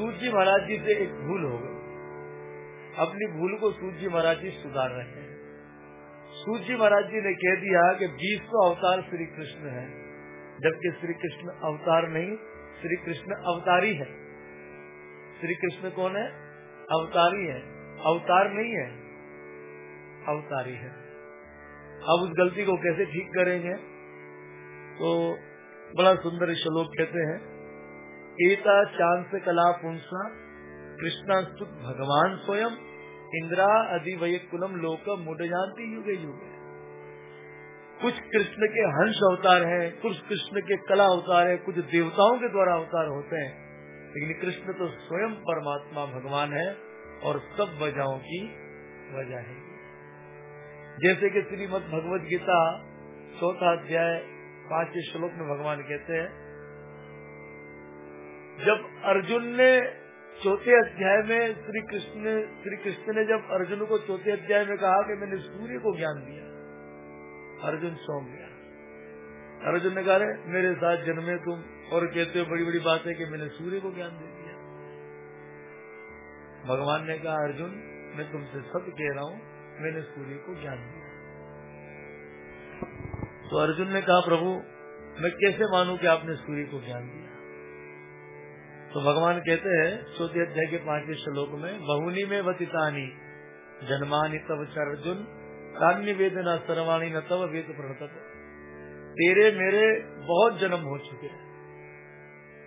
सूत जी महाराज जी से एक भूल हो गई। अपनी भूल को सूत जी महाराज जी सुधार रहे हैं। सूत जी महाराज जी ने कह दिया कि बीस बीसवा अवतार श्री कृष्ण है, जबकि श्री कृष्ण अवतार नहीं, श्री कृष्ण अवतारी है। श्री कृष्ण कौन है? अवतारी है। अवतार नहीं है, अवतारी है। अब उस गलती को कैसे ठीक करेंगे? तो बड़ा सुंदर श्लोक कहते हैं एता चाँद से कला पुंसा कृष्णास्तुत भगवान स्वयं इंद्रा अधिवय कुलम लोक मुडयांति युगे युगे। कुछ कृष्ण के हंस अवतार हैं, कुछ कृष्ण के कला अवतार हैं, कुछ देवताओं के द्वारा अवतार होते हैं। लेकिन कृष्ण तो स्वयं परमात्मा भगवान है और सब वजहों की वजह है। जैसे कि श्रीमद भगवत गीता चौथा अध्याय पाँचवें श्लोक में भगवान कहते हैं जब अर्जुन ने चौथे अध्याय में श्री कृष्ण श्री कृष्ण ने जब अर्जुन को चौथे अध्याय में कहा कि मैंने सूर्य को ज्ञान दिया, अर्जुन सौंप गया। अर्जुन ने कहा मेरे साथ जन्मे तुम और कहते हो बड़ी बड़ी बात है कि मैंने सूर्य को ज्ञान दे दिया। भगवान ने कहा, अर्जुन, मैं तुमसे सत्य कह रहा हूँ, मैंने सूर्य को ज्ञान दिया। तो अर्जुन ने कहा, प्रभु, मैं कैसे मानू कि आपने सूर्य को ज्ञान दिया? तो भगवान कहते हैं, चौथे अध्याय के पाँचवें श्लोक में, बहुनी में वतितानी, जन्मानी तब अर्जुन कान्य वेदना सर्वाणी न तब वेद प्रणत तेरे मेरे बहुत जन्म हो चुके हैं,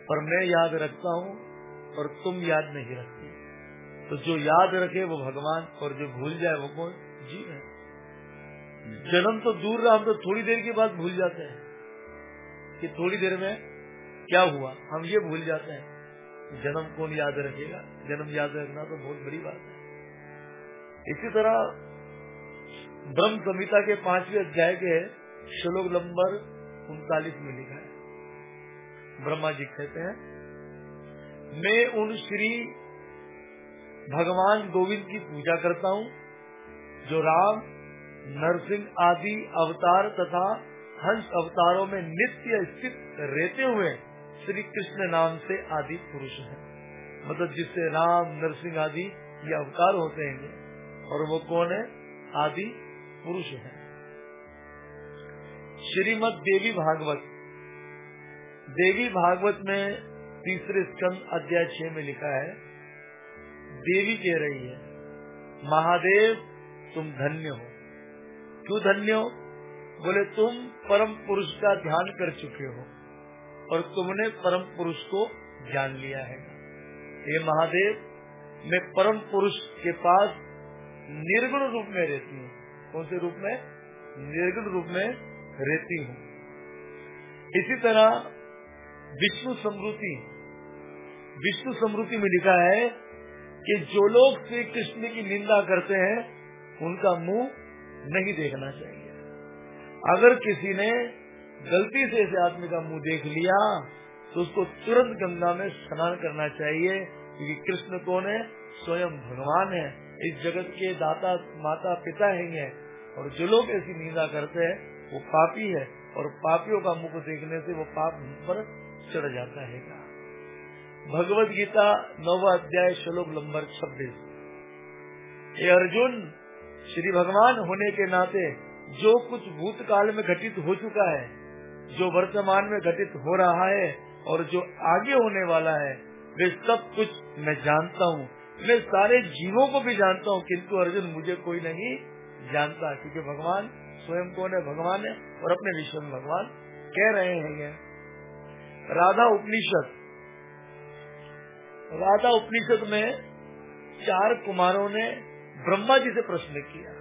पर मैं याद रखता हूँ और तुम याद नहीं रखते। तो जो याद रखे वो भगवान, और जो भूल जाए वो कौन? जीव है। जन्म तो दूर रहा, हम तो थोड़ी देर के बाद भूल जाते हैं। कि थोड़ी देर में क्या हुआ? हम ये भूल जाते हैं। जन्म कौन याद रखेगा जन्म याद रखना तो बहुत बड़ी बात है। इसी तरह ब्रह्म संहिता के पाँचवें अध्याय के श्लोक नंबर उनतालीस में लिखा है। ब्रह्मा जी कहते हैं, मैं उन श्री भगवान गोविंद की पूजा करता हूँ, जो राम, नरसिंह आदि अवतार तथा हंस अवतारों में नित्य स्थित रहते हुए श्री कृष्ण नाम से आदि पुरुष है। मतलब जिससे राम, नरसिंह आदि ये अवतार होते हैं और वो कौन है? आदि पुरुष है। श्रीमद देवी भागवत। देवी भागवत में तीसरे स्कंद अध्याय छह में लिखा है, देवी कह रही है, महादेव, तुम धन्य हो। क्यों धन्य हो? बोले, तुम परम पुरुष का ध्यान कर चुके हो। और तुमने परम पुरुष को जान लिया है। ये महादेव, मैं परम पुरुष के पास निर्गुण रूप में रहती हूँ। कौन से रूप में? निर्गुण रूप में रहती हूँ। इसी तरह विष्णु समृति विष्णु समृति में लिखा है कि जो लोग श्री कृष्ण की निंदा करते हैं, उनका मुँह नहीं देखना चाहिए। अगर किसी ने गलती से इस आदमी का मुँह देख लिया तो उसको तुरंत गंगा में स्नान करना चाहिए, क्योंकि कृष्ण कौन है? स्वयं भगवान है। इस जगत के दाता, माता, पिता है और जो लोग ऐसी निंदा करते हैं, वो पापी है। और पापियों का मुख देखने से वो पाप पर चढ़ जाता है। भगवत गीता, नौवा अध्याय, श्लोक नंबर छब्बीस। ये अर्जुन, श्री भगवान होने के नाते जो कुछ भूतकाल में घटित हो चुका है जो वर्तमान में घटित हो रहा है और जो आगे होने वाला है, वे सब कुछ मैं जानता हूँ। मैं सारे जीवों को भी जानता हूँ, किंतु अर्जुन मुझे कोई नहीं जानता, क्योंकि भगवान स्वयं कौन है? भगवान है और अपने विश्व में भगवान कह रहे हैं ये। राधा उपनिषद। राधा उपनिषद में चार कुमारों ने ब्रह्मा जी से प्रश्न किया।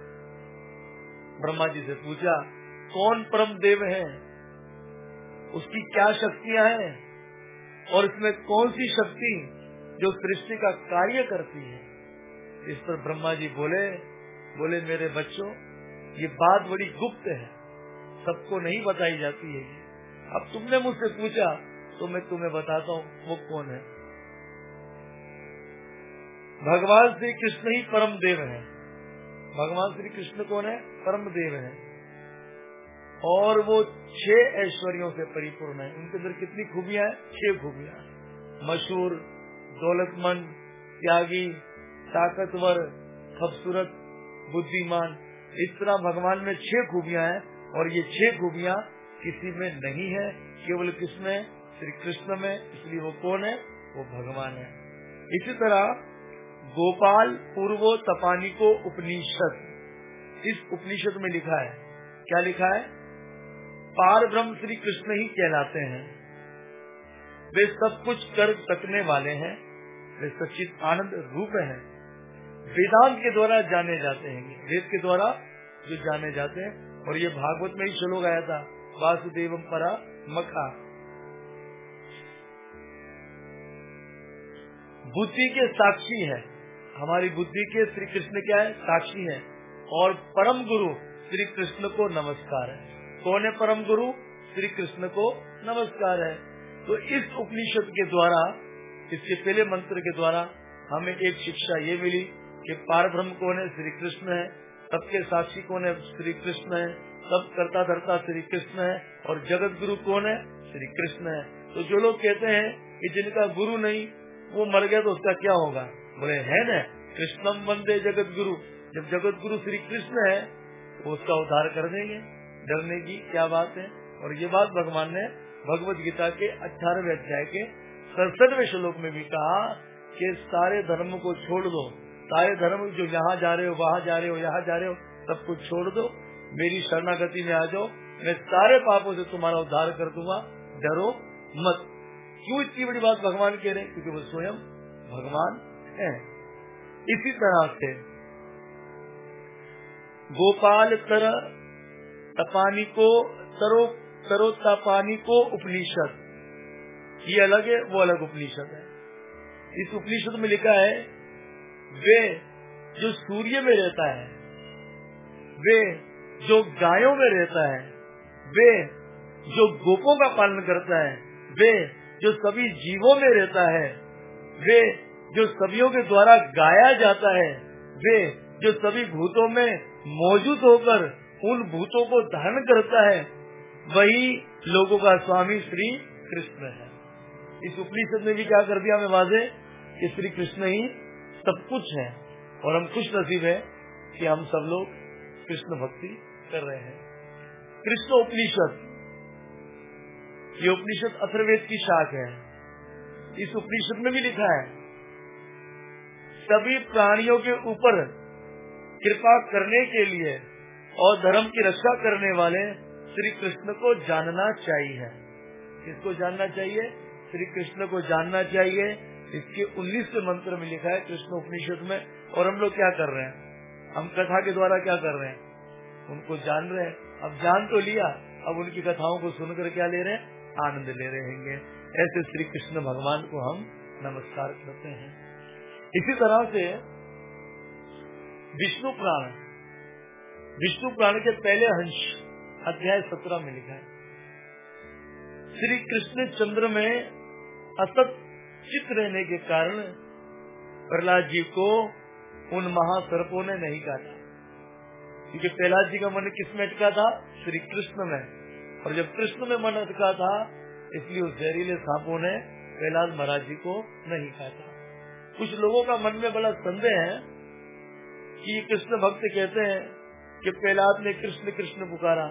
ब्रह्मा जी से पूछा, कौन परम देव है? उसकी क्या शक्तियाँ हैं? और इसमें कौन सी शक्ति जो सृष्टि का कार्य करती है? इस पर ब्रह्मा जी बोले बोले, मेरे बच्चों, ये बात बड़ी गुप्त है। सबको नहीं बताई जाती है अब तुमने मुझसे पूछा तो मैं तुम्हें बताता हूँ, वो कौन है? भगवान श्री कृष्ण ही परम देव है। भगवान श्री कृष्ण कौन है? परम देव है। और वो छह ऐश्वर्यों से परिपूर्ण है। उनके अंदर कितनी खूबियाँ हैं? छह खूबियाँ मशहूर, दौलतमंद, त्यागी, ताकतवर, खूबसूरत, बुद्धिमान, इस तरह भगवान में छह खूबियाँ हैं और ये छह खूबियाँ किसी में नहीं है, केवल किसमें श्री कृष्ण में। इसलिए वो कौन है? वो भगवान है। इसी तरह गोपाल पूर्वो तपानी को उपनिषद। इस उपनिषद में लिखा है। क्या लिखा है? पार ब्रह्म श्री कृष्ण ही कहलाते हैं। वे सब कुछ कर सकने वाले हैं। वे सचित आनंद रूप हैं। वेदांत के द्वारा जाने जाते हैं। वेद के द्वारा जो जाने जाते हैं। और ये भागवत में ही श्लोक आया था वासुदेव परा मखा। बुद्धि के साक्षी है। हमारी बुद्धि के श्री कृष्ण क्या है? साक्षी है। और परम गुरु श्री कृष्ण को नमस्कार है। कौन है परम गुरु? श्री कृष्ण को नमस्कार है। तो इस उपनिषद के द्वारा, इसके पहले मंत्र के द्वारा हमें एक शिक्षा ये मिली कि पार ब्रह्म कौन है? श्री कृष्ण है। सबके साक्षी कौन है? श्री कृष्ण है। सब करता धरता श्री कृष्ण है और जगत गुरु कौन है? श्री कृष्ण है। तो जो लोग कहते हैं कि जिनका गुरु नहीं, वो मर गया तो उसका क्या होगा? बोले, है न? कृष्णम वंदे जगत गुरु। जब जगत गुरु श्री कृष्ण है तो उसका उद्धार कर देंगे। डरने की क्या बात है? और ये बात भगवान ने भगवत गीता के अठारहवें अध्याय के सड़सठवे श्लोक में भी कहा कि सारे धर्म को छोड़ दो। सारे धर्म जो यहाँ जा रहे हो, वहाँ जा रहे हो, यहाँ जा रहे हो, सब कुछ छोड़ दो। मेरी शरणागति में आ जाओ। मैं सारे पापों से तुम्हारा उद्धार कर दूँगा। डरो मत। क्यों इतनी बड़ी बात भगवान कह रहे हैं? क्योंकि वो स्वयं भगवान है। इसी तरह से गोपाल तर तपानी को तरो तरो तपानी को उपनिषद। ये अलग है, वो अलग उपनिषद है। इस उपनिषद में लिखा है, वे जो सूर्य में रहता है, वे जो गायों में रहता है, वे जो गोपों का पालन करता है, वे जो सभी जीवों में रहता है, वे जो सभी के द्वारा गाया जाता है, वे जो सभी भूतों में मौजूद होकर उन भूतों को धारण करता है, वही लोगों का स्वामी श्री कृष्ण है। इस उपनिषद में भी क्या कर दिया हमें वाजे? कि श्री कृष्ण ही सब कुछ है और हम खुश नसीब है कि हम सब लोग कृष्ण भक्ति कर रहे हैं। कृष्ण उपनिषद, ये उपनिषद अथर्वेद की शाख है। इस उपनिषद में भी लिखा है, सभी प्राणियों के ऊपर कृपा करने के लिए और धर्म की रक्षा करने वाले श्री कृष्ण को जानना चाहिए। किसको जानना चाहिए? श्री कृष्ण को जानना चाहिए। इसके उन्नीसवे मंत्र में लिखा है कृष्ण उपनिषद में। और हम लोग क्या कर रहे हैं? हम कथा के द्वारा क्या कर रहे हैं? उनको जान रहे हैं। अब जान तो लिया। अब उनकी कथाओं को सुनकर क्या ले रहे हैं? आनंद ले रहे हैं ऐसे श्री कृष्ण भगवान को हम नमस्कार करते हैं। इसी तरह से विष्णु पुराण विष्णु पुराण के पहले अंश, अध्याय सत्रह में लिखा है। श्री कृष्ण चंद्र में असत चित रहने के कारण प्रहलाद जी को उन महासर्पों ने नहीं काटा। क्योंकि प्रहलाद जी का मन किसमें अटका था? श्री कृष्ण में। और जब कृष्ण में मन अटका था, इसलिए उस जहरीले सांपों ने प्रहलाद महाराज जी को नहीं काटा। कुछ लोगों का मन में बड़ा संदेह है कि कृष्ण भक्त कहते हैं कि प्रहलाद ने कृष्ण कृष्ण पुकारा,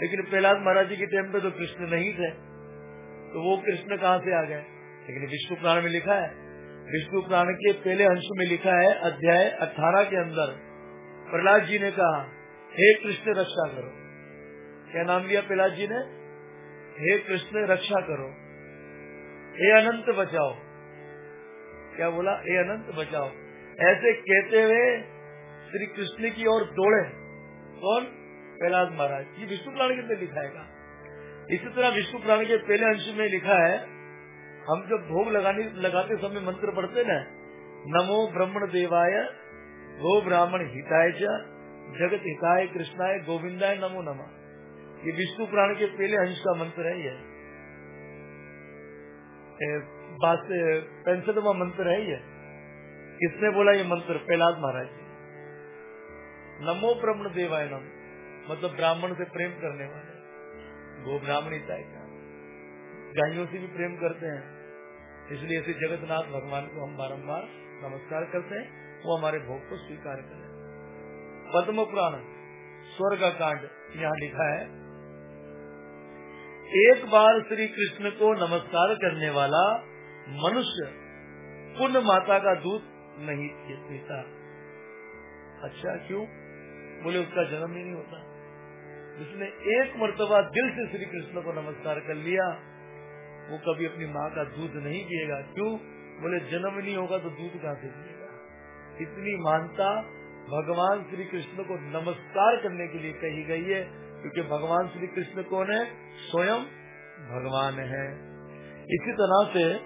लेकिन प्रहलाद महाराज जी के टाइम पे तो कृष्ण नहीं थे तो वो कृष्ण कहाँ से आ गए? लेकिन विष्णु पुराण में लिखा है। विष्णु पुराण के पहले अंश में लिखा है, अध्याय अठारह के अंदर, प्रहलाद जी ने कहा, हे कृष्ण, रक्षा करो। क्या नाम लिया प्रहलाद जी ने? हे कृष्ण, रक्षा करो। हे अनंत, बचाओ। क्या बोला? हे अनंत, बचाओ। ऐसे कहते हुए श्री कृष्ण की ओर दौड़े। कौन कैलाश महाराज। ये विष्णु पुराण के अंदर लिखाएगा इसी तरह विष्णु पुराण के पहले अंश में लिखा है, हम जब भोग लगाने, लगाते समय मंत्र पढ़ते ना, नमो ब्रह्मण देवाय, गो ब्राह्मण हिताय जगत हिताय, कृष्णाय, गोविंदाय नमो नमः। ये विष्णु पुराण के पहले अंश का मंत्र है ये। बात पैंसठवा मंत्र है ये। किसने बोला ये मंत्र? प्रहलाद महाराज। नमो ब्रह्मण देवाय नम मतलब ब्राह्मण से प्रेम करने वाले। गो ब्राह्मण का गायों से भी प्रेम करते हैं। इसलिए ऐसे जगतनाथ भगवान को हम बारम्बार नमस्कार करते हैं। वो हमारे भोग को स्वीकार करें। पद्म पुराण स्वर्ग कांड यहाँ लिखा है। एक बार श्री कृष्ण को नमस्कार करने वाला मनुष्य पुण्य माता का दूध नहीं पीता अच्छा क्यों? बोले, उसका जन्म ही नहीं होता। जिसने एक मरतबा दिल से श्री कृष्ण को नमस्कार कर लिया, वो कभी अपनी माँ का दूध नहीं पिएगा। क्यों? बोले, जन्म नहीं होगा तो दूध कहाँ से पिएगा? इतनी मानता भगवान श्री कृष्ण को नमस्कार करने के लिए कही गई है, क्योंकि भगवान श्री कृष्ण कौन है? स्वयं भगवान है। इसी तरह से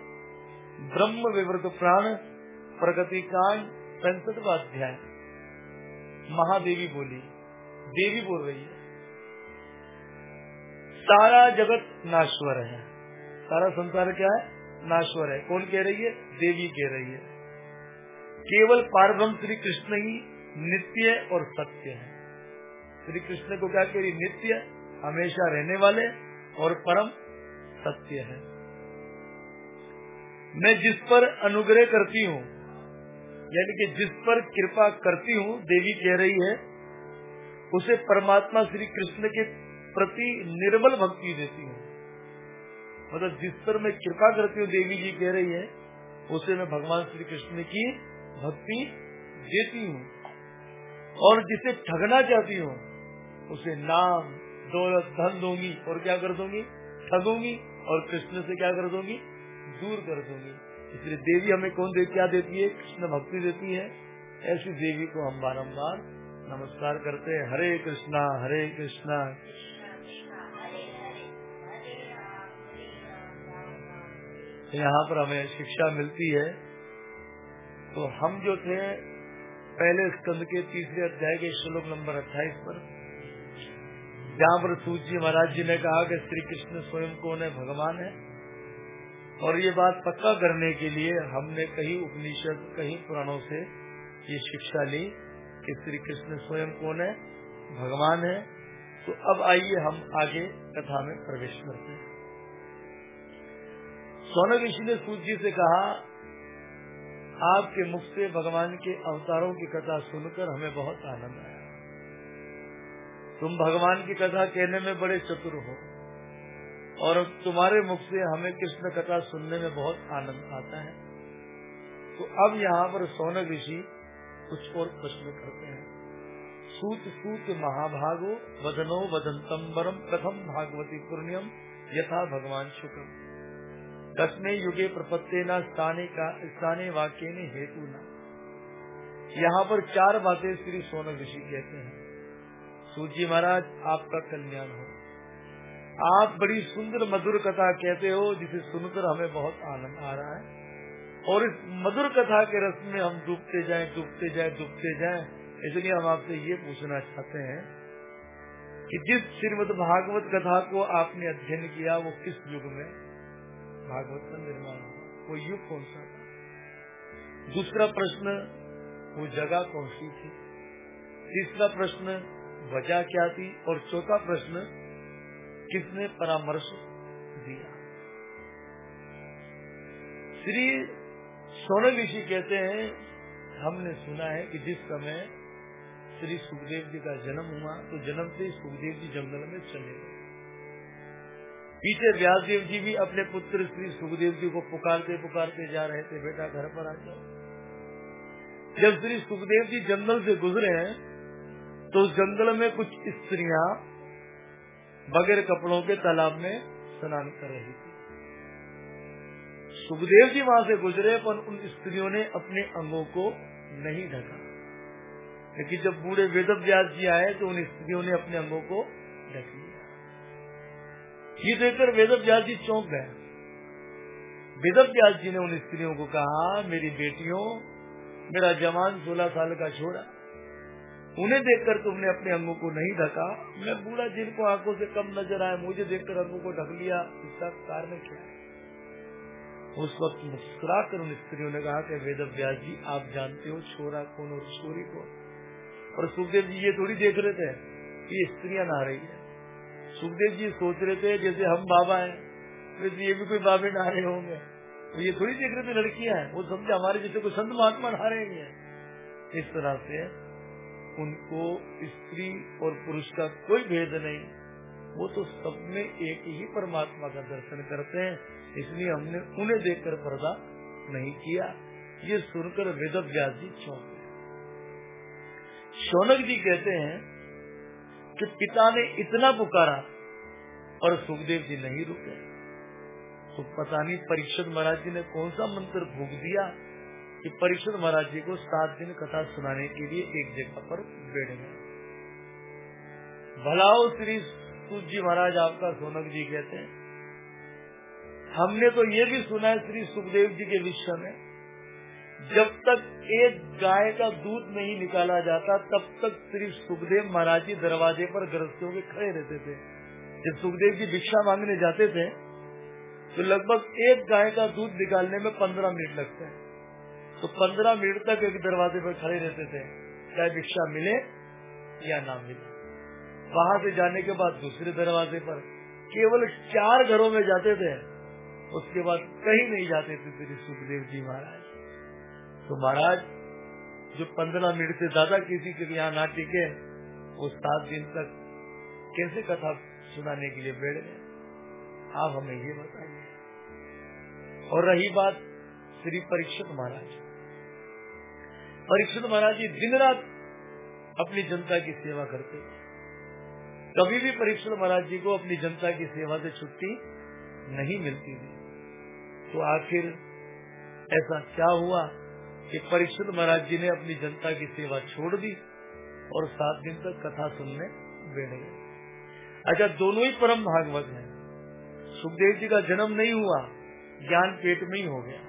ब्रह्म विवृत प्राण, प्रगति कांड, पैंसठवा अध्याय। महादेवी बोली, देवी बोल रही है। सारा जगत नाश्वर है। सारा संसार क्या है? नाश्वर है। कौन कह रही है? देवी कह रही है। केवल पारब्रह्म श्री कृष्ण ही नित्य और सत्य है। श्री कृष्ण को क्या कह रही नित्य, हमेशा रहने वाले और परम सत्य है। मैं जिस पर अनुग्रह करती हूँ यानी कि जिस पर कृपा करती हूँ, देवी कह रही है, उसे परमात्मा श्री कृष्ण के प्रति निर्मल भक्ति देती हूँ। मतलब जिस पर मैं कृपा करती हूँ, देवी जी कह रही है, उसे मैं भगवान श्री कृष्ण की भक्ति देती हूँ। और जिसे ठगना चाहती हूँ, उसे नाम, दौलत, धन दूँगी और क्या कर दूँगी? ठगूँगी और कृष्ण से क्या कर दूँगी? दूर कर दूँगी। इसलिए देवी हमें कौन दे क्या देती है? कृष्ण भक्ति देती है। ऐसी देवी को हम बारम्बार नमस्कार करते हैं। हरे कृष्णा हरे कृष्णा। यहाँ पर हमें शिक्षा मिलती है। तो हम जो थे, पहले स्कंद के तीसरे अध्याय के श्लोक नंबर अट्ठाईस पर, जहाँ पर जी महाराज जी ने कहा कि श्री कृष्ण स्वयं कौन है भगवान है। और ये बात पक्का करने के लिए हमने कई उपनिषद, कहीं पुराणों से ये शिक्षा ली कि श्री कृष्ण स्वयं कौन है? भगवान है। तो अब आइए हम आगे कथा में प्रवेश करते हैं। सोनक ऋषि ने सूत जी से कहा, आपके मुख से भगवान के अवतारों की कथा सुनकर हमें बहुत आनंद आया। तुम भगवान की कथा कहने में बड़े चतुर हो। और तुम्हारे मुख से हमें कृष्ण कथा सुनने में बहुत आनंद आता है। तो अब यहाँ पर सोनक ऋषि कुछ और प्रश्न करते हैं। सूत सूत महाभागो वदनो वदंतम वरम प्रथम भागवती पुण्यम यथा भगवान शुक्र दसवें युगे प्रपत्ते न स्थाने का स्थाने वाक्य ने हेतु न। यहाँ पर चार बातें श्री सोनक ऋषि कहते हैं। सूजी महाराज, आपका कल्याण हो। आप बड़ी सुंदर मधुर कथा कहते हो, जिसे सुनकर हमें बहुत आनंद आ रहा है। और इस मधुर कथा के रस में हम डूबते जाएँ डूबते जाएँ डूबते जाएँ। इसलिए हम आपसे ये पूछना चाहते हैं कि जिस श्रीमद भागवत कथा को आपने अध्ययन किया, वो किस युग में? भागवत का निर्माण हुआ। वो युग कौन सा था? दूसरा प्रश्न, वो जगह कौन सी थी? तीसरा प्रश्न, वजह क्या थी? और चौथा प्रश्न किसने परामर्श दिया? श्री सोनल ऋषि कहते हैं, हमने सुना है कि जिस समय श्री सुखदेव जी का जन्म हुआ तो जन्म से सुखदेव जी जंगल में चले गए। पीछे व्यासदेव जी भी अपने पुत्र श्री सुखदेव जी को पुकारते पुकारते जा रहे थे, बेटा घर पर आ जाओ जब श्री सुखदेव जी जंगल से गुजरे हैं तो उस जंगल में कुछ स्त्रियाँ बगैर कपड़ों के तालाब में स्नान कर रही थी। सुखदेव जी वहाँ से गुजरे, पर उन स्त्रियों ने अपने अंगों को नहीं ढका। लेकिन जब बूढ़े वेद व्यास जी आए तो उन स्त्रियों ने अपने अंगों को ढक लिया। ये देखकर वेद व्यास जी चौंक गए। वेद व्यास जी ने उन स्त्रियों को कहा, मेरी बेटियों, मेरा जवान सोलह साल का छोरा उन्हें देखकर तुमने अपने अंगों को नहीं ढका। मैं बूढ़ा जिनको आँखों से कम नज़र आए मुझे देखकर अंगों को ढक लिया। इसका कारण क्या है? उस वक्त मुस्कुरा कर उन स्त्रियों ने कहा कि वेद व्यास जी, आप जानते हो छोरा कौन और छोरी कौन? और सुखदेव जी ये थोड़ी देख रहे थे कि स्त्रियाँ नहा रही है। सुखदेव जी सोच रहे थे, जैसे हम बाबा हैं वैसे ये भी कोई बाबे नहा रहे होंगे। तो ये थोड़ी देख रहे थे लड़कियाँ हैं। वो समझे, हमारे जैसे कोई संत महात्मा नहा रहे हैं। इस तरह से उनको स्त्री और पुरुष का कोई भेद नहीं। वो तो सब में एक ही परमात्मा का दर्शन करते हैं। इसलिए हमने उन्हें देखकर पर्दा नहीं किया। ये सुनकर वेद व्यास जी चौंक शौनक जी कहते हैं कि पिता ने इतना पुकारा और सुखदेव जी नहीं रुके। तो पता नहीं परीक्षित महाराज जी ने कौन सा मंत्र भूख दिया? कि परीक्षित महाराज जी को सात दिन कथा सुनाने के लिए एक जगह पर बैठ भलाओ श्री सूत जी महाराज, आपका सोनक जी कहते हैं। हमने तो ये भी सुना है श्री सुखदेव जी के विषय में, जब तक एक गाय का दूध नहीं निकाला जाता, तब तक श्री सुखदेव महाराज जी दरवाजे पर गृहस्थियों के खड़े रहते थे। जब सुखदेव जी भिक्षा मांगने जाते थे तो लगभग एक गाय का दूध निकालने में पंद्रह मिनट लगते हैं। तो पंद्रह मिनट तक एक दरवाजे पर खड़े रहते थे। चाहे भिक्षा मिले या ना मिले। वहाँ से जाने के बाद दूसरे दरवाजे पर केवल चार घरों में जाते थे। उसके बाद कहीं नहीं जाते थे श्री सुखदेव जी महाराज। तो महाराज, जो पंद्रह मिनट से ज़्यादा किसी के यहाँ ना टिके, वो सात दिन तक कैसे कथा सुनाने के लिए बैठ गए? आप हमें ये बताइए। और रही बात श्री परीक्षित महाराज परीक्षित महाराज जी दिन रात अपनी जनता की सेवा करते। कभी भी परीक्षित महाराज जी को अपनी जनता की सेवा से छुट्टी नहीं मिलती थी। तो आखिर ऐसा क्या हुआ कि परीक्षित महाराज जी ने अपनी जनता की सेवा छोड़ दी और सात दिन तक कथा सुनने बैठ गए। अच्छा दोनों ही परम भागवत हैं। सुखदेव जी का जन्म नहीं हुआ, ज्ञान पेट में ही हो गया।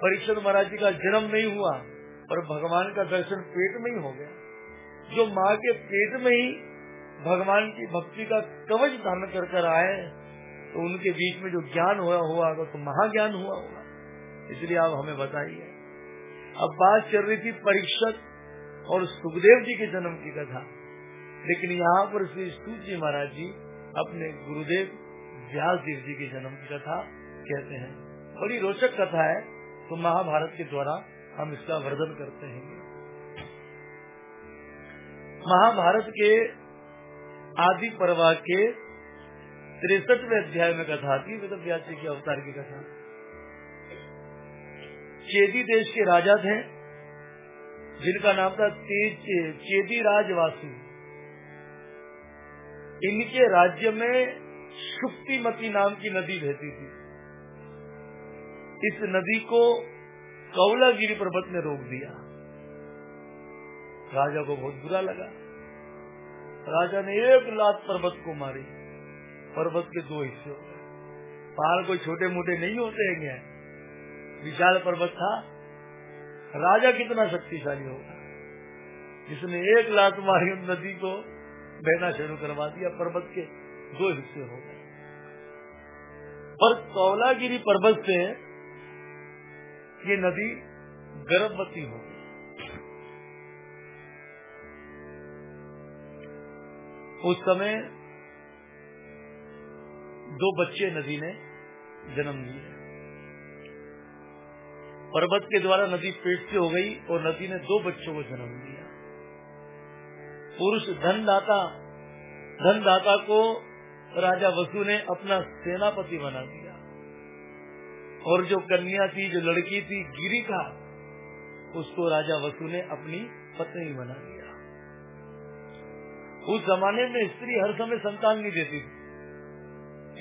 परीक्षित महाराज जी का जन्म नहीं हुआ और भगवान का दर्शन पेट में ही हो गया। जो माँ के पेट में ही भगवान की भक्ति का कवच धारण कर कर आए तो उनके बीच में जो ज्ञान हुआ हुआ तो महाज्ञान हुआ होगा। इसलिए आप हमें बताइए। अब बात चल रही थी परीक्षक और सुखदेव जी के जन्म की कथा। लेकिन यहाँ पर श्री सूची महाराज जी अपने गुरुदेव व्यास देव जी के जन्म की कथा कहते हैं। बड़ी रोचक कथा है। तो महाभारत के द्वारा हम इसका वर्णन करते हैं। महाभारत के आदि पर्वा के तिरसठवे अध्याय में कथा थी, वेद व्यास जी की अवतार की कथा। चेदी देश के राजा थे, जिनका नाम था तेज, चेदी राजवासु। इनके राज्य में शुक्तिमती नाम की नदी बहती थी। इस नदी को कौलागिरी पर्वत ने रोक दिया। राजा को बहुत बुरा लगा। राजा ने एक लात पर्वत को मारी। पर्वत के दो हिस्से हो गए। पहाड़ कोई छोटे मोटे नहीं होते हैं। विशाल पर्वत था। राजा कितना शक्तिशाली होगा। जिसने एक लात मारी उन नदी को, बहना शुरू करवा दिया पर्वत के दो हिस्से हो गए। पर कौलागिरी पर्वत से ये नदी गर्भवती हो गई उस समय दो बच्चे नदी ने जन्म लिए। पर्वत के द्वारा नदी पेट से हो गई और नदी ने दो बच्चों को जन्म दिया पुरुष धनदाता धनदाता को राजा वसु ने अपना सेनापति बना दिया। और जो कन्या थी, जो लड़की थी, गिरी का, उसको राजा वसु ने अपनी पत्नी बना दिया। उस जमाने में स्त्री हर समय संतान नहीं देती थी।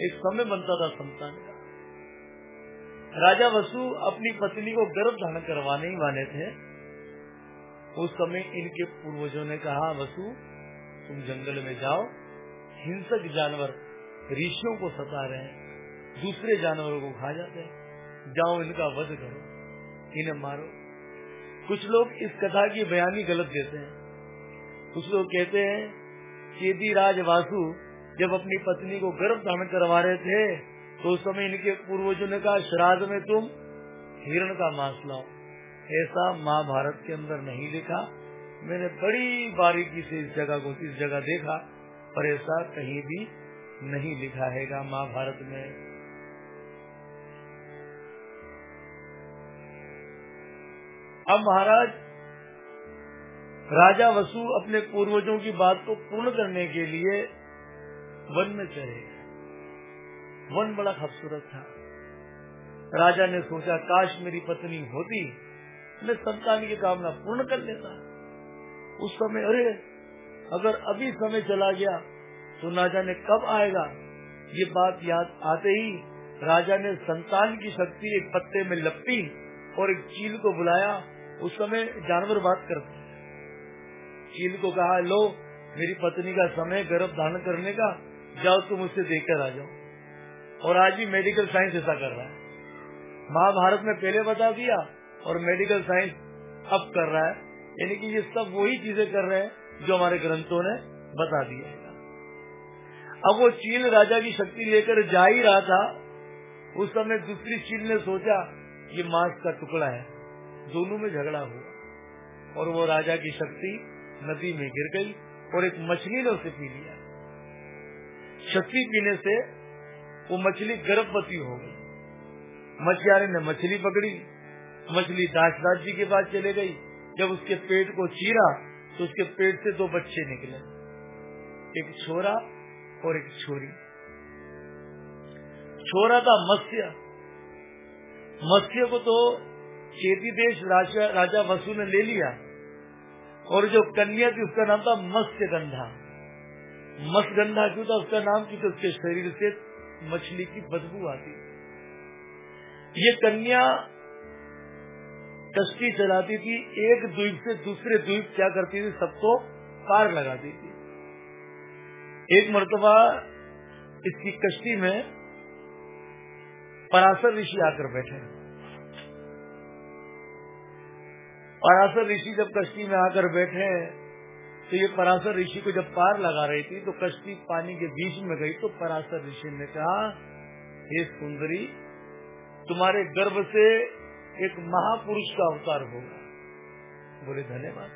एक समय बनता था संतान का। राजा वसु अपनी पत्नी को गर्भ धारण करवाने ही वाले थे। उस समय इनके पूर्वजों ने कहा, वसु, तुम जंगल में जाओ। हिंसक जानवर ऋषियों को सता रहे हैं। दूसरे जानवरों को खा जाते हैं। जाओ इनका वध करो, इन्हें मारो। कुछ लोग इस कथा की बयानी गलत देते हैं। कुछ लोग कहते हैं चेदी राज वासु जब अपनी पत्नी को गर्भ धारण करवा रहे थे तो उस समय इनके पूर्वजों ने कहा, श्राद्ध में तुम हिरण का मांस लाओ। ऐसा महाभारत के अंदर नहीं लिखा। मैंने बड़ी बारीकी से इस जगह को, इस जगह देखा, पर ऐसा कहीं भी नहीं लिखा है। महाभारत में अब महाराज, राजा वसु अपने पूर्वजों की बात को पूर्ण करने के लिए वन में चले वन बड़ा खूबसूरत था। राजा ने सोचा, काश मेरी पत्नी होती, मैं संतान की कामना पूर्ण कर लेता। उस समय, अरे, अगर अभी समय चला गया तो ना जाने कब आएगा? ये बात याद आते ही राजा ने संतान की शक्ति एक पत्ते में लपटी और एक चील को बुलाया। उस समय जानवर बात करते चील को कहा, लो, मेरी पत्नी का समय गर्भ धारण करने का, जाओ तुम उससे देखकर आ जाओ। और आज भी मेडिकल साइंस ऐसा कर रहा है। महाभारत में पहले बता दिया और मेडिकल साइंस अब कर रहा है। यानी कि ये सब वही चीज़ें कर रहे हैं जो हमारे ग्रंथों ने बता दिया है। अब वो चील राजा की शक्ति लेकर जा ही रहा था। उस समय दूसरी चील ने सोचा, ये मांस का टुकड़ा है। दोनों में झगड़ा हुआ और वो राजा की शक्ति नदी में गिर गई और एक मछली ने उसे पी लिया। शक्ति पीने से वो मछली गर्भवती हो गई। मछियारे ने मछली पकड़ी, मछली दासदास जी के पास चले गई। जब उसके पेट को चीरा तो उसके पेट से दो बच्चे निकले, एक छोरा और एक छोरी। छोरा था मत्स्य। मत्स्य को तो चेती देश राजा राजा वसु ने ले लिया। और जो कन्या थी, उसका नाम था मत्स्य गंधा मत्स्य गंधा क्यों था? उसका नाम क्योंकि उसके शरीर से मछली की बदबू आती। ये कन्या कश्ती चलाती थी, एक द्वीप से दूसरे द्वीप क्या करती थी? सबको पार लगाती थी। एक मरतबा इसकी कश्ती में पराशर ऋषि आकर बैठे। पराशर ऋषि जब कश्ती में आकर बैठे तो ये पराशर ऋषि को जब पार लगा रही थी तो कश्ती पानी के बीच में गई तो पराशर ऋषि ने कहा, हे सुंदरी, तुम्हारे गर्भ से एक महापुरुष का अवतार होगा। बोले, धन्यवाद।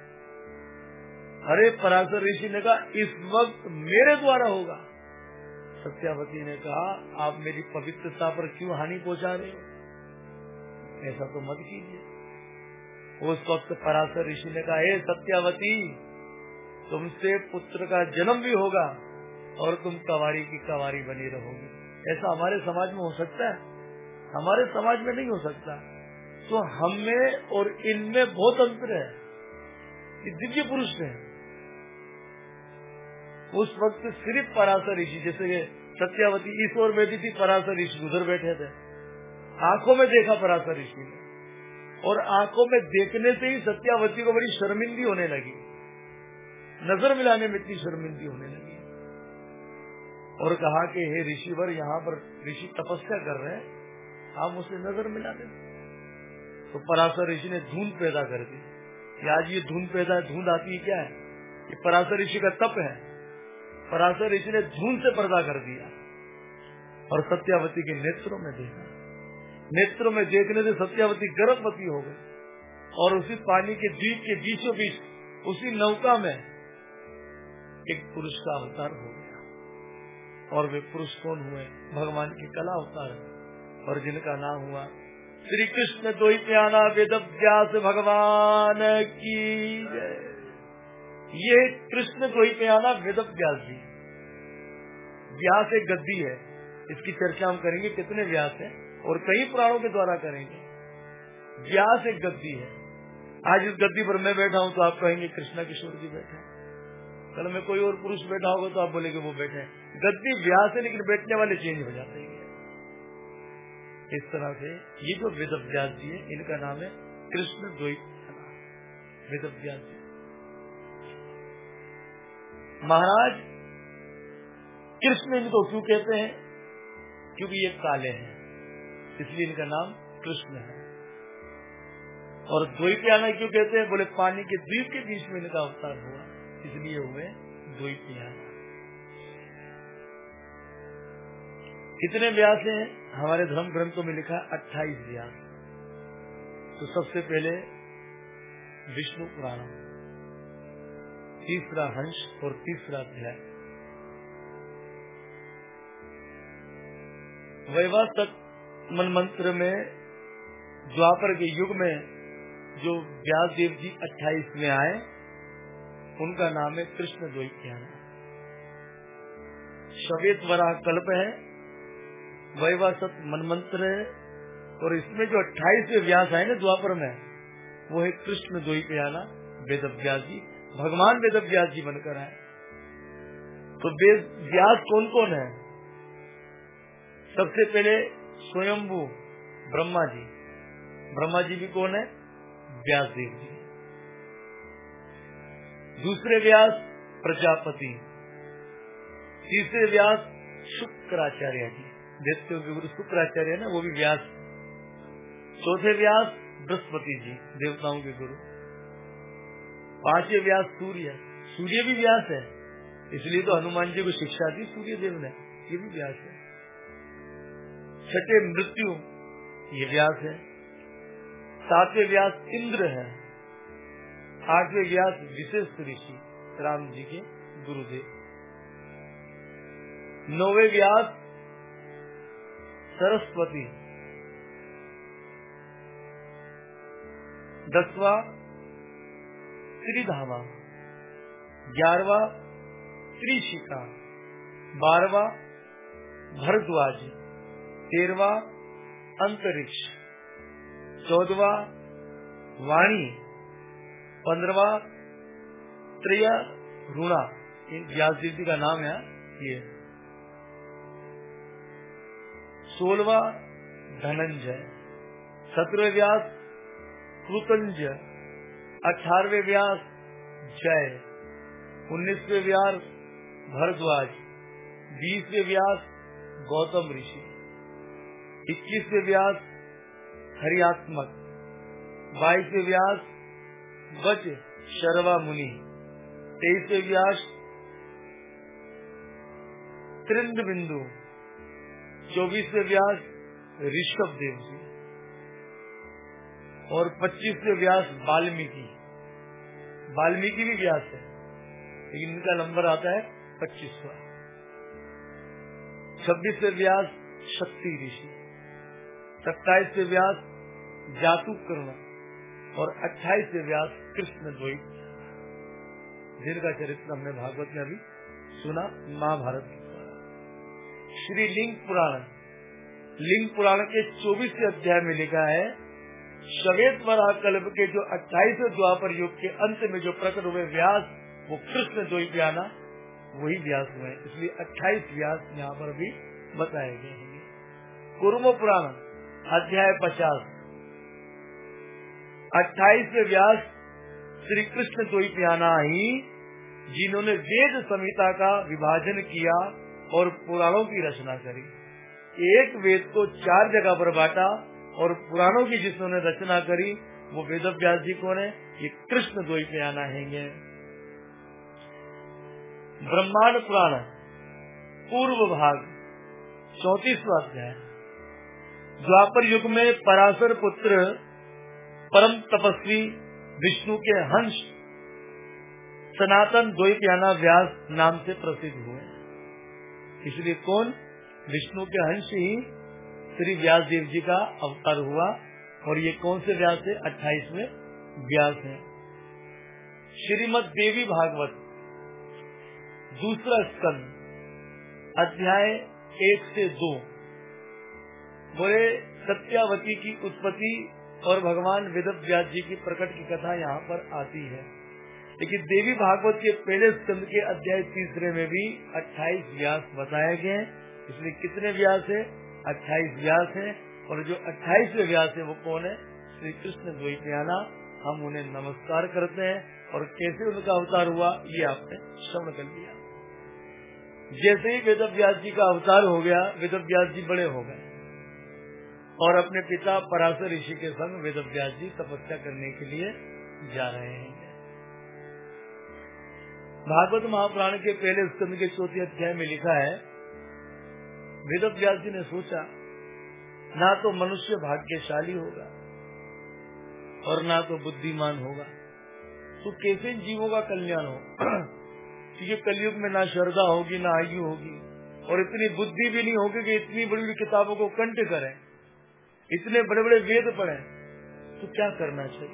अरे पराशर ऋषि ने कहा, इस वक्त मेरे द्वारा होगा। सत्यावती ने कहा, आप मेरी पवित्रता पर क्यों हानि पहुँचा रहे हो? ऐसा तो मत कीजिए। उस वक्त पराशर ऋषि ने कहा, हे सत्यावती, तुमसे पुत्र का जन्म भी होगा और तुम कवारी की कवारी बनी रहोगी। ऐसा हमारे समाज में हो सकता है? हमारे समाज में नहीं हो सकता। तो हम में और इनमें बहुत अंतर है। दिव्य पुरुष है। उस वक्त सिर्फ़ पराशर ऋषि, जैसे सत्यावती ओर बैठी थी, पराशर ऋषि उधर बैठे थे। आँखों में देखा पराशर ऋषि ने। और आँखों में देखने से ही सत्यावती को बड़ी शर्मिंदी होने लगी। नज़र मिलाने में इतनी शर्मिंदी होने लगी। और कहा कि, हे ऋषिवर, यहाँ पर ऋषि तपस्या कर रहे हैं, आप उसे नज़र मिला दे। तो पराशर ऋषि ने धुंध पैदा कर दी। कि आज ये धुंध पैदा है धुंध आती है क्या है? ये पराशर ऋषि का तप है। पराशर ऋषि ने धूम से पर्दा कर दिया और सत्यावती के नेत्रों में देखा। नेत्रों में देखने से सत्यावती गर्भवती हो गई। और उसी पानी के द्वीप के बीचों बीच, उसी नौका में एक पुरुष का अवतार हो गया। और वे पुरुष कौन हुए? भगवान की कला अवतार और जिनका नाम हुआ श्री कृष्ण दो प्याना वेद व्यास भगवान की ये कृष्ण कोई पे आना वेद व्यास जी। व्यास एक गद्दी है। इसकी चर्चा हम करेंगे कितने व्यास हैं। और कई प्राणों के द्वारा करेंगे। व्यास एक गद्दी है। आज इस गद्दी पर मैं बैठा हूँ तो आप कहेंगे, कृष्णा किशोर जी बैठे कल में कोई और पुरुष बैठा होगा तो आप बोलेंगे, वो बैठे गद्दी व्यास है, लेकिन बैठने वाले चेंज हो जाते हैं। इस तरह से ये जो वेद व्यास जी है, इनका नाम है कृष्ण द्वैत। वेद व्यास जी। महाराज, कृष्ण इनको क्यों कहते हैं? क्योंकि ये काले हैं। इसलिए इनका नाम कृष्ण है। और द्वैपियाना क्यों कहते हैं? बोले, पानी के द्वीप के बीच में इनका अवतार हुआ, इसलिए हुए द्वैपियाना। कितने व्यास हैं, हमारे धर्म ग्रंथों में लिखा अट्ठाईस व्यास। तो सबसे पहले विष्णु पुराण, तीसरा हंस और तीसरा अध्याय। वैवास्तक मन मंत्र में द्वापर के युग में जो व्यास देव जी अट्ठाईस में आए, उनका नाम है कृष्ण द्वैत्याना श्वेत वरा कल्प है, वैवासत मनमंत्र है, और इसमें जो अट्ठाईसवे व्यास आए ना द्वापर में, वो है कृष्ण द्वैत्याना वेद व्यास जी, भगवान वेद व्यास जी बनकर आए। तो वेद व्यास कौन कौन है? सबसे पहले स्वयंभू ब्रह्मा जी ब्रह्मा जी भी कौन है? व्यास देव जी। दूसरे व्यास प्रजापति। तीसरे व्यास शुक्राचार्य जी। देवतियों के गुरु शुक्राचार्य ना, वो भी व्यास। चौथे व्यास बृहस्पति जी, देवताओं के गुरु। पांचवे व्यास सूर्य। सूर्य भी व्यास है। इसलिए तो हनुमान जी को शिक्षा दी सूर्य देव ने। ये भी व्यास है। छठे मृत्यु। ये व्यास है। सातवें व्यास इंद्र है। आठवें व्यास विशेष ऋषि, राम जी के गुरुदेव। नौवे व्यास सरस्वती दसवा त्रिधामा। ग्यारहवा त्रिशिका बारवा भरद्वाज। तेरवा अंतरिक्ष, चौदवा वाणी, पंद्रवा त्रिय ऋणा। व्यास जी का नाम है, ये। सोलवा धनंजय सत्रह व्यास कृतंज अठारवे व्यास जय, उन्नीसवे व्यास भरद्वाज, बीसवे व्यास गौतम ऋषि। इक्कीसवे व्यास हरियात्मक बाईसवे व्यास वच शर्वा मुनि तेईसवे व्यास त्रिंद बिंदु चौबीसवे व्यास ऋषभ देव जी, और पच्चीसवे व्यास वाल्मीकि। वाल्मीकि भी व्यास है, लेकिन इनका नंबर आता है पच्चीसवा। छब्बीसवे व्यास शक्ति ऋषि। सत्ताईस व्यास जातु कर्ण और अट्ठाईस व्यास कृष्ण द्वैत। जिनका चरित्र हमने भागवत में अभी सुना, महाभारत श्री लिंग पुराण। लिंग पुराण के चौबीसवें अध्याय में लिखा है, श्वेत कल्प के जो अट्ठाईस द्वापर युग के अंत में जो प्रकट हुए व्यास, वो कृष्ण द्वैत्याना वही व्यास हुए इसलिए अट्ठाईस व्यास यहाँ पर भी बताए गए हैं। कुरुम पुराण। अध्याय पचास। अट्ठाईस व्यास श्री कृष्ण द्वैत्याना ही, जिन्होंने वेद संहिता का विभाजन किया और पुराणों की रचना करी। एक वेद को चार जगह पर बांटा और पुराणों की जिसने रचना करी, वो वेद व्यास जी को है? ये कृष्ण द्वैत्याना है। ब्रह्मांड पुराण, पूर्व भाग, चौतीसवा अध्याय। द्वापर युग में पराशर पुत्र परम तपस्वी विष्णु के हंस सनातन द्वैत्याना व्यास नाम से प्रसिद्ध हुए इसलिए कौन? विष्णु के हंस ही श्री व्यास देव जी का अवतार हुआ और ये कौन से व्यास है? अट्ठाईस में व्यास है। श्रीमद देवी भागवत, दूसरा स्कंद, अध्याय एक से दो। बोले सत्यावती की उत्पत्ति और भगवान वेद व्यास जी की प्रकट की कथा यहाँ पर आती है। लेकिन देवी भागवत के पहले स्कंद के अध्याय तीसरे में भी 28 व्यास बताए गए हैं। इसलिए कितने व्यास है? 28 व्यास है। और जो 28वें व्यास है वो कौन है? श्री कृष्ण द्वैतयाना। हम उन्हें नमस्कार करते हैं। और कैसे उनका अवतार हुआ, ये आपने श्रवण कर लिया। जैसे ही वेद व्यास जी का अवतार हो गया वेद व्यास जी बड़े हो गए। और अपने पिता पराशर ऋषि के संग वेद व्यास जी तपस्या करने के लिए जा रहे हैं। भागवत महापुराण के पहले स्कंद के चौथे अध्याय में लिखा है वेद व्यास जी ने सोचा, ना तो मनुष्य भाग्यशाली होगा और ना तो बुद्धिमान होगा। तो कैसे जीवों का कल्याण हो? क्योंकि कलयुग में ना श्रद्धा होगी, ना आयु होगी और इतनी बुद्धि भी नहीं होगी कि इतनी बड़ी बड़ी किताबों को कंठ करें। इतने बड़े बड़े वेद पढ़े तो क्या करना चाहिए?